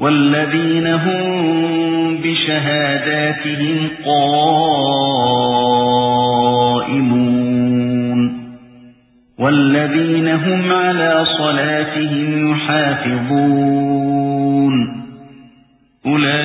والذين هم بشهاداتهم قائمون والذين هم على صلاتهم يحافظون أولئك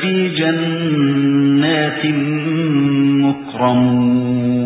في جنات مكرمون